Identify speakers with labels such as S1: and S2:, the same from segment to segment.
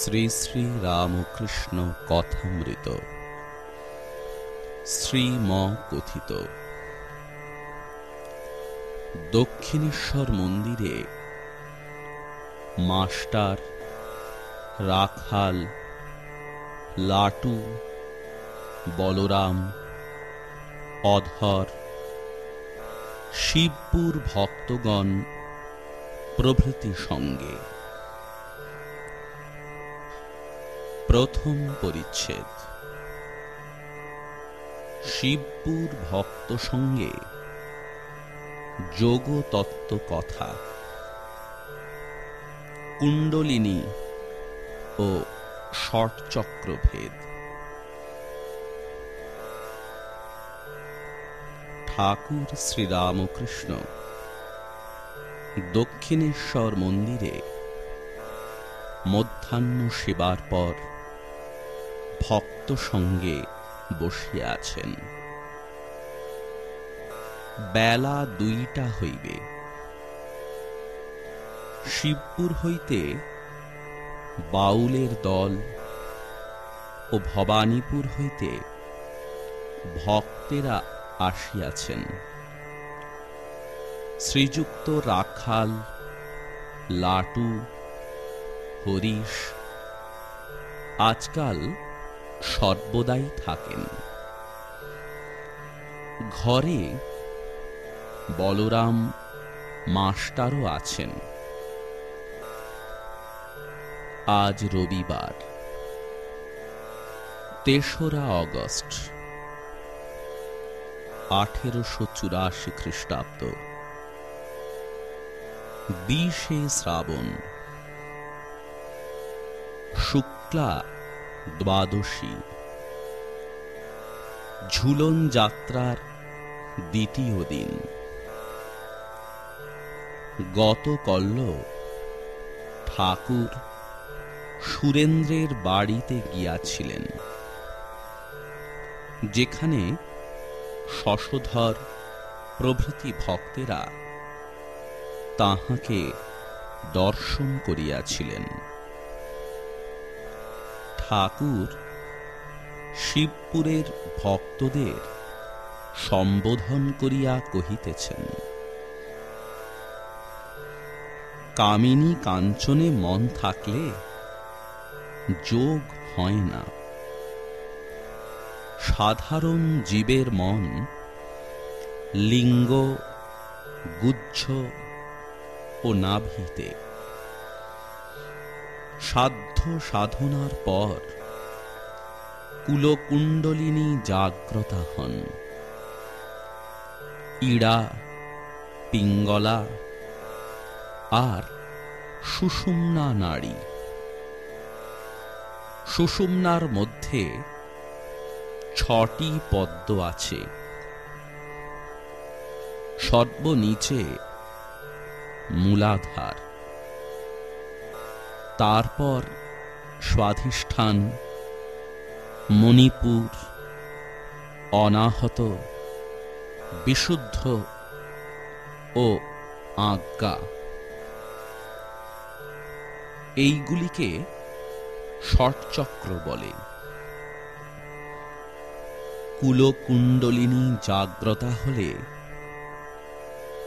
S1: শ্রী শ্রী রামকৃষ্ণ কথামৃত। শ্রীম কথিত দক্ষিণেশ্বর মন্দিরে মাস্টার রাখাল, লাটু, বলরাম, অধর, শিবপুর ভক্তগণ প্রভৃতি সঙ্গে প্রথম পরিচ্ছেদ। শিবপুর ভক্ত সঙ্গে যোগ তত্ত্ব কথা। কুণ্ডলিনী ও ষটচক্রভেদ ঠাকুর শ্রীরামকৃষ্ণ দক্ষিণেশ্বর মন্দিরে মধ্যাহ্ন সেবার পর ভক্ত সঙ্গে বসিয়া আছেন। বেলা দুইটা হইবে। শিবপুর হইতে বাউলের দল ও ভবানীপুর হইতে ভক্তেরা আসিয়াছেন। শ্রীযুক্ত রাখাল, লাটু, হরিশ, আজকাল সর্বদাই থাকেন। ঘরে বলরাম মাস্টারও আছেন। আজ রবিবার, তেসরা অগস্ট, আঠেরোশো চুরাশি খ্রিস্টাব্দ। বিশে শ্রাবণ, শুক্লা দ্বাদশী। ঝুলন যাত্রার দ্বিতীয় দিন। গত কল্ল ঠাকুর সুরেন্দ্রের বাড়িতে গিয়াছিলেন, যেখানে শশধর প্রভৃতি ভক্তেরা তাহাকে দর্শন করিয়াছিলেন। ঠাকুর শিবপুরের ভক্তদের সম্বোধন করিয়া কহিতেছেন, কামিনী কাঞ্চনে মন থাকলে যোগ হয় না। সাধারণ জীবের মন লিঙ্গ, গুচ্ছ ও নাভিতে সাধ্য সাধনার পর কুলকুণ্ডলিনী জাগ্রতা হন। ইড়া, পিঙ্গলা আর সুষুম্না নারী। সুষুম্নার মধ্যে ছটি পদ্ম আছে। সর্বনিচে মূলাধার। তারপর স্বাধিষ্ঠান, মণিপুর, অনাহত, বিশুদ্ধ ও আজ্ঞা। এইগুলিকে ষটচক্র বলে। কুলকুণ্ডলিনী জাগ্রতা হলে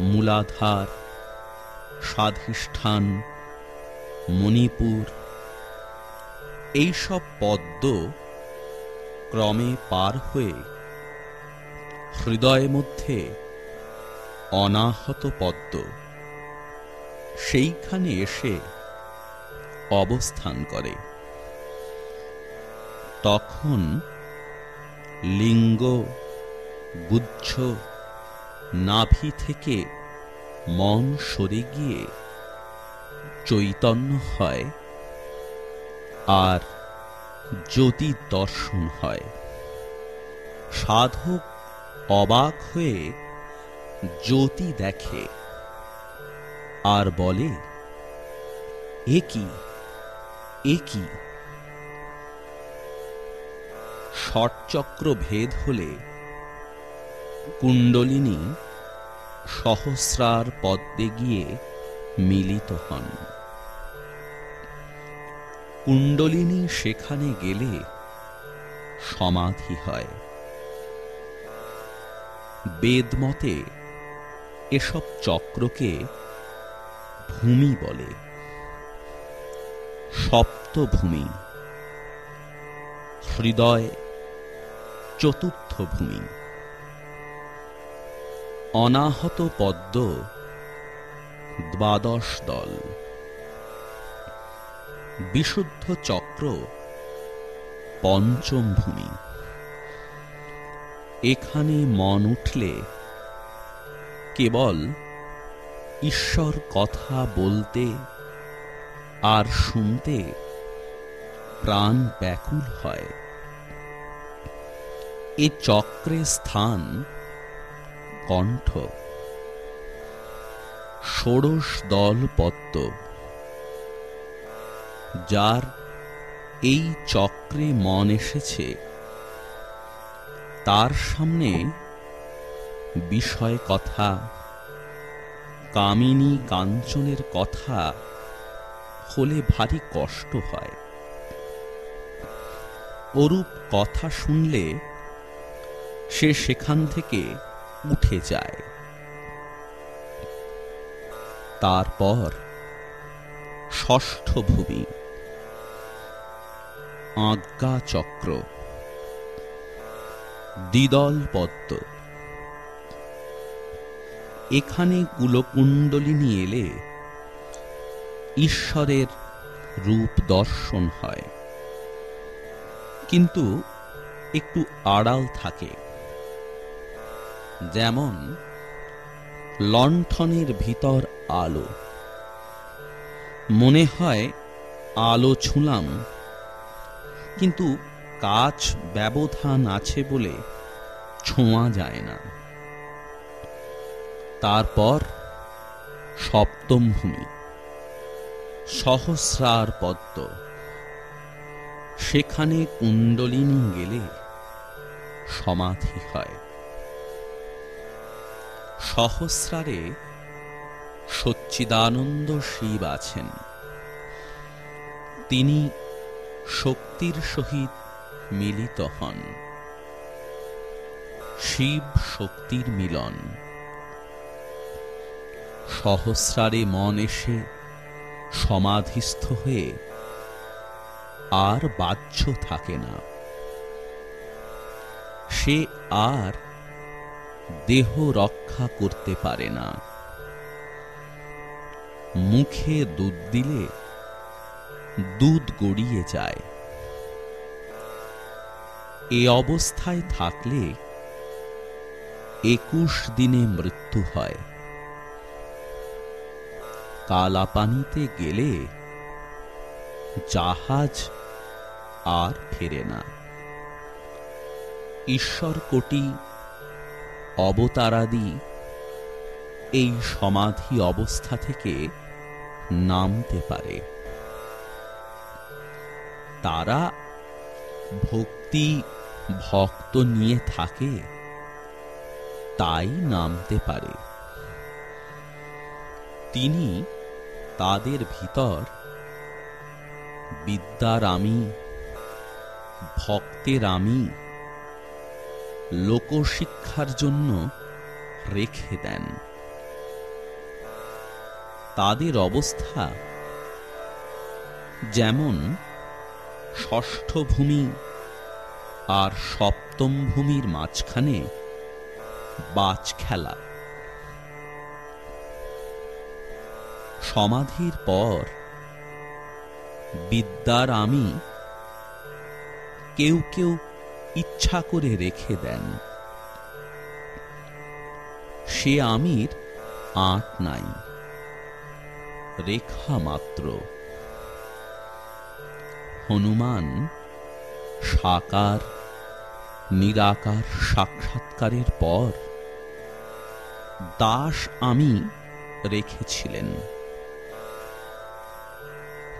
S1: মূলাধার, স্বাধিষ্ঠান মণিপুর। এইসব পদ্ম ক্রমে পার হয়ে হৃদয় মধ্যে অনাহত পদ্ম, সেইখানে এসে অবস্থান করে। তখন লিঙ্গ, গুচ্ছ, নাভি থেকে মন সরে গিয়ে চৈতন্য হয়, আর জ্যোতি দর্শন হয়। সাধক অবাক হয়ে জ্যোতি দেখে আর বলে, এ কি? এ কি? ষটচক্র ভেদ হলে কুণ্ডলিনী সহস্রার পদ্মে গিয়ে মিলিত হন। কুণ্ডলিনী সেখানে গেলে সমাধি হয়। বেদমতে এসব চক্রকে ভূমি বলে। সপ্তভূমি। হৃদয় চতুর্থ ভূমি অনাহত পদ্ম দ্বাদশ দল। বিশুদ্ধ চক্র পঞ্চম ভূমি এখানে মন উঠলে কেবল ঈশ্বর কথা বলতে আর শুনতে প্রাণ ব্যাকুল হয়। এ চক্রে স্থান কণ্ঠ। ষোড়শ দল পদ্ম। যার এই চক্রে মন এসেছে, তার সামনে বিষয় কথা কামিনী কাঞ্চনের কথা হলে ভারী কষ্ট হয়। ওরূপ কথা শুনলে সে সেখান থেকে উঠে যায়। তারপর ষষ্ঠ ভূমি। আজ্ঞা চক্র। দ্বিদল পদ্ম। এখানে কুলকুণ্ডলিনী এলে ঈশ্বরের রূপ দর্শন হয়। কিন্তু একটু আড়াল থাকে। যেমন লণ্ঠনের ভিতর আলো। মনে হয় আলো ছুঁলাম কিন্তু কাজ ব্যবধান আছে বলে ছোঁয়া যায় না। তারপর সপ্তম ভূমি সহস্রার পদ্ম। সেখানে কুণ্ডলিনী গেলে সমাধি হয়। সহস্রারে সচ্চিদানন্দ শিব আছেন। তিনি শক্তির সহিত মিলিত হন। শিব শক্তির মিলন। সহস্রারে মন এসে সমাধিস্থ হয়ে আর বাহ্য থাকে না। সে আর দেহ রক্ষা করতে পারে না। মুখে দুধ দিলে দুধ গড়িয়ে যায়। এ অবস্থায় থাকলে একুশ দিনে মৃত্যু হয়। কালাপানিতে গেলে জাহাজ আর ফেরে না। ঈশ্বর কোটি অবতারাদি এই সমাধি অবস্থা থেকে নামতে পারে। তারা ভক্তি ভক্ত নিয়ে থাকে, তাই নামতে পারে। তিনি তাদের ভিতর বিদ্যার আমি ভক্তের আমি লোকশিক্ষার জন্য রেখে দেন। তাদের অবস্থা যেমন ষষ্ঠ ভূমি আর সপ্তম ভূমির মাঝখানে বাজ খেলা। সমাধির পর বিদ্যার আমি কেউ কেউ ইচ্ছা করে রেখে দেন। সে আমির আঁট নাই, রেখা মাত্র। হনুমান সাকার, নিরাকার সাক্ষাৎকারের পর দাস আমি রেখেছিলেন।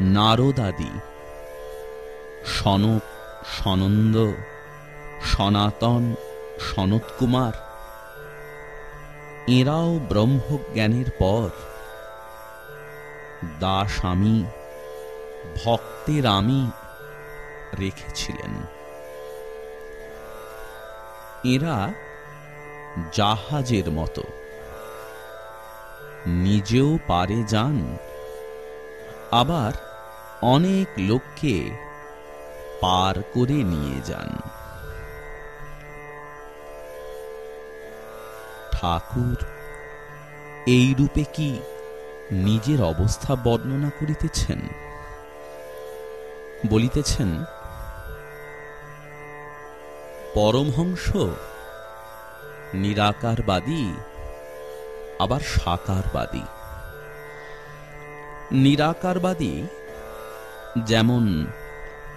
S1: নারদাদি, সনক, সনন্দ, সনাতন, সনৎকুমার, এরাও ব্রহ্মজ্ঞানের পর দাস আমি ভক্তের আমি রেখেছিলেন। এরা জাহাজের মতো। নিজেও পারে যান, আবার অনেক লোককে পার করে নিয়ে যান। ঠাকুর এই রূপে কি নিজের অবস্থা বর্ণনা করিতেছেন? বলিতেছেন, পরমহংস, নিরাকারবাদী, আবার সাকারবাদী। নিরাকারবাদী যেমন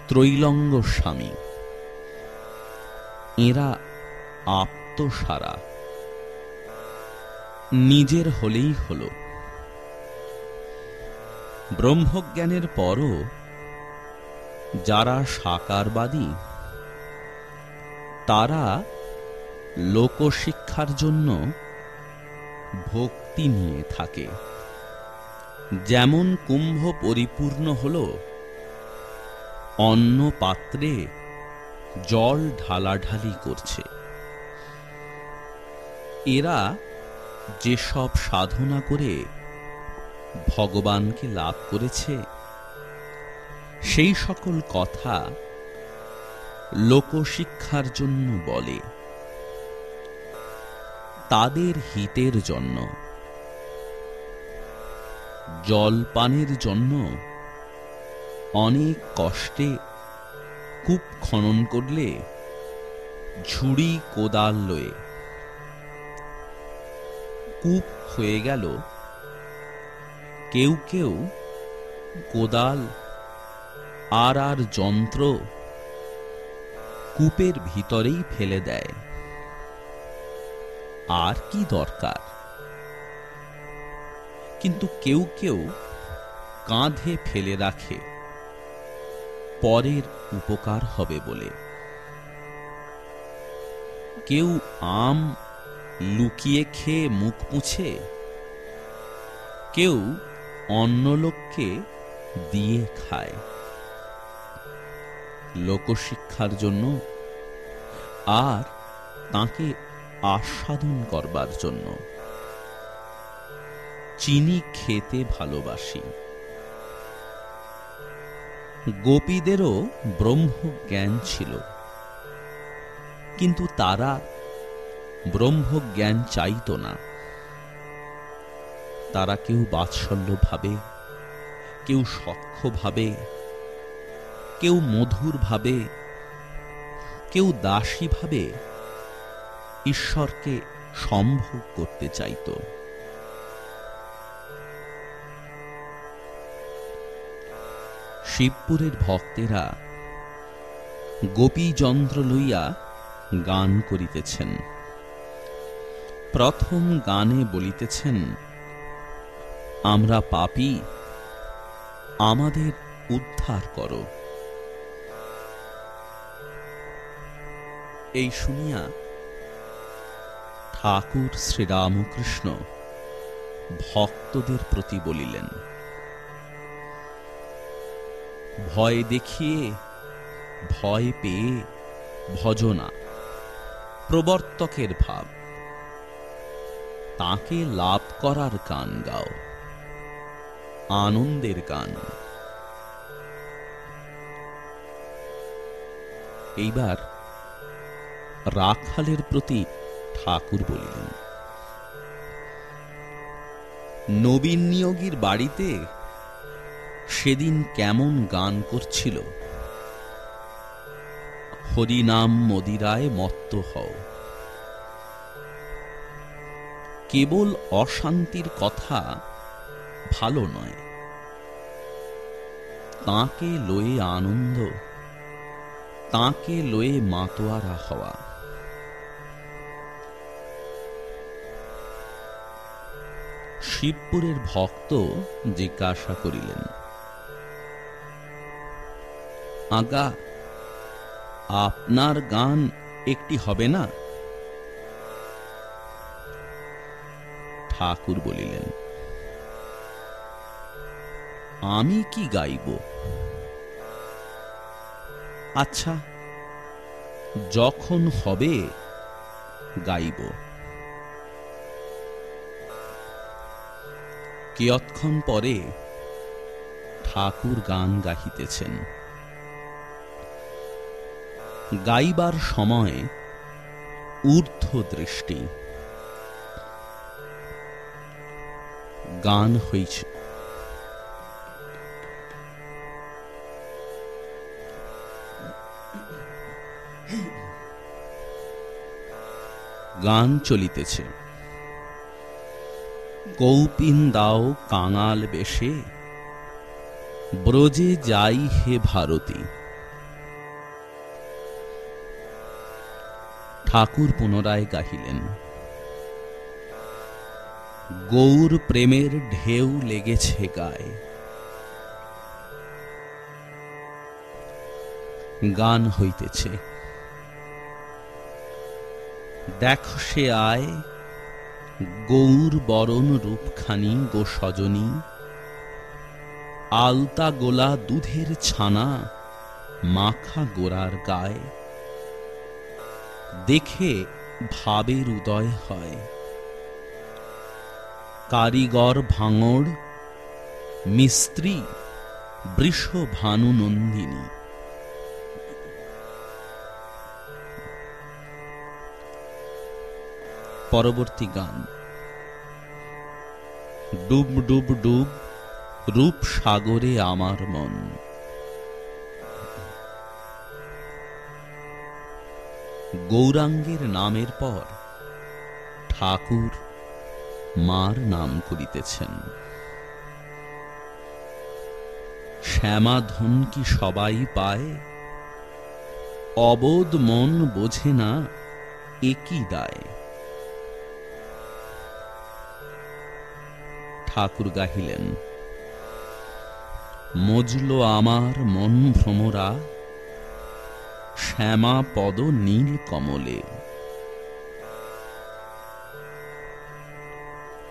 S1: ত্রৈলঙ্গ স্বামী, এরা আপ্তসারা। নিজের হলেই হল। ব্রহ্মজ্ঞানের পরও যারা সাকারবাদী, তারা লোকশিক্ষার জন্য ভক্তি নিয়ে থাকে। যেমন কুম্ভ পরিপূর্ণ হল অন্য পাত্রে জল ঢালাঢালি করছে। এরা যেসব সাধনা করে ভগবানকে লাভ করেছে সেই সকল কথা লোকশিক্ষার জন্য বলে। তাদের হিতের জন্য, জলপানের জন্য অনেক কষ্টে কূপ খনন করলে ঝুড়ি কোদাল লয়ে কূপ হয়ে গেল। কেউ কেউ কোদাল আর আর যন্ত্র কূপের ভিতরেই ফেলে দেয়। আর কি দরকার? কিন্তু কেউ কেউ কাঁধে ফেলে রাখে। পরের উপকার হবে বলে। কেউ আম লুকিয়ে খেয়ে মুখ মুছে। কেউ অন্য লোককে দিয়ে খায়। লোকশিক্ষার জন্য আর তাকে আস্বাদন করবার জন্য। চিনি খেতে ভালোবাসি। গোপীদেরও ব্রহ্মজ্ঞান ছিল। কিন্তু তারা ব্রহ্মজ্ঞান চাইত না। তারা কেউ বাৎসল্য ভাবে কেউ সক্ষ ভাবে কেউ মধুর ভাবে, কেউ দাসী ভাবে ঈশ্বরকে সম্ভোগ করতে চাইত। শিবপুরের ভক্তেরা গোপী যন্ত্র লইয়া গান করিতেছেন। প্রথম গানে বলিতেছেন, আমরা পাপি, আমাদের উদ্ধার করো। এই শুনিয়া ঠাকুর শ্রীরামকৃষ্ণ ভক্তদের প্রতি বলিলেন, ভয় দেখিয়ে ভয় পেয়ে ভজনা প্রবর্তকের ভাব। তাকে লাভ করার গান গাও, আনন্দের গান। এইবার রাখালের প্রতি ঠাকুর বলিলেন, নবীন নিয়োগীর বাড়িতে সেদিন কেমন গান করছিল? হরিনাম মদিরায় মত্ত হও। কেবল অশান্তির কথা ভালো নয়। তাকে লয়ে আনন্দ, তাকে লয়ে মাতোয়ারা হওয়া। শিবপুরের ভক্ত জিজ্ঞাসা করিলেন, আগা, আপনার গান একটি হবে না? ঠাকুর বলিলেন, আমি কি গাইব? আচ্ছা যখন হবে, গাইব। কিয়ৎক্ষণ পরে ঠাকুর গান গাহিতেছেন। গাইবার সময় ঊর্ধ্ব দৃষ্টি গান হইছে। গান চলিতেছে। কৌপিন দাও কাঙাল বেশে, ব্রজে যাই হে ভারতী। ঠাকুর পুনরায় গাহিলেন। গৌর প্রেমের ঢেউ লেগেছে গায়ে। গান হইতেছে। দেখ সে আয় গৌর বরণ রূপখানি গো সজনী। আলতা গোলা দুধের ছানা মাখা গোড়ার গায়ে। দেখে ভাবের উদয় হয়। কারিগর ভাঙড়, মিস্ত্রি বৃষ ভানু নন্দিনী পরবর্তী গান। ডুব ডুব ডুব, রূপ সাগরে আমার মন। গৌরাঙ্গের নামের পর ঠাকুর মার নাম করিতেছেন। শ্যামা ধন কি সবাই পায়? অবোধ মন বোঝে না একই দায়? ঠাকুর গাহিলেন। মজলো আমার মন ভ্রমরা, শ্যামা পদ নীল কমলে।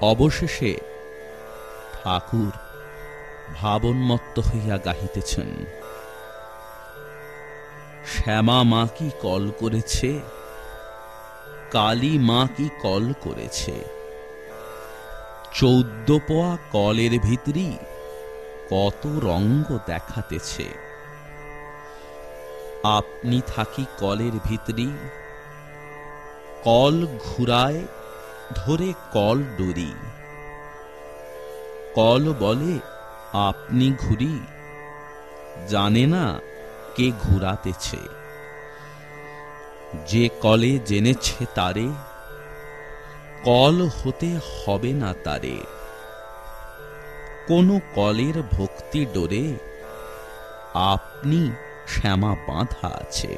S1: অবশেষে ঠাকুর ভাবন্মত্ত হইয়া গাহিতেছেন। শ্যামা মা কি কল করেছে? কালী মা কি কল করেছে? চৌদ্দ পোয়া কলের ভিতরি কত রঙ্গ দেখাতেছে। আপনি থাকি কলের ভিতরি কল ঘুরায় ধরে কল ডরি। কল বলে, আপনি ঘুরি, জানে না কে ঘুরাতেছে। যে কলে জেনেছে তারে কল হতে হবে না তারে। কোন কলের ভক্তি ডোরে আপনি শ্যামা বাঁধা আছে।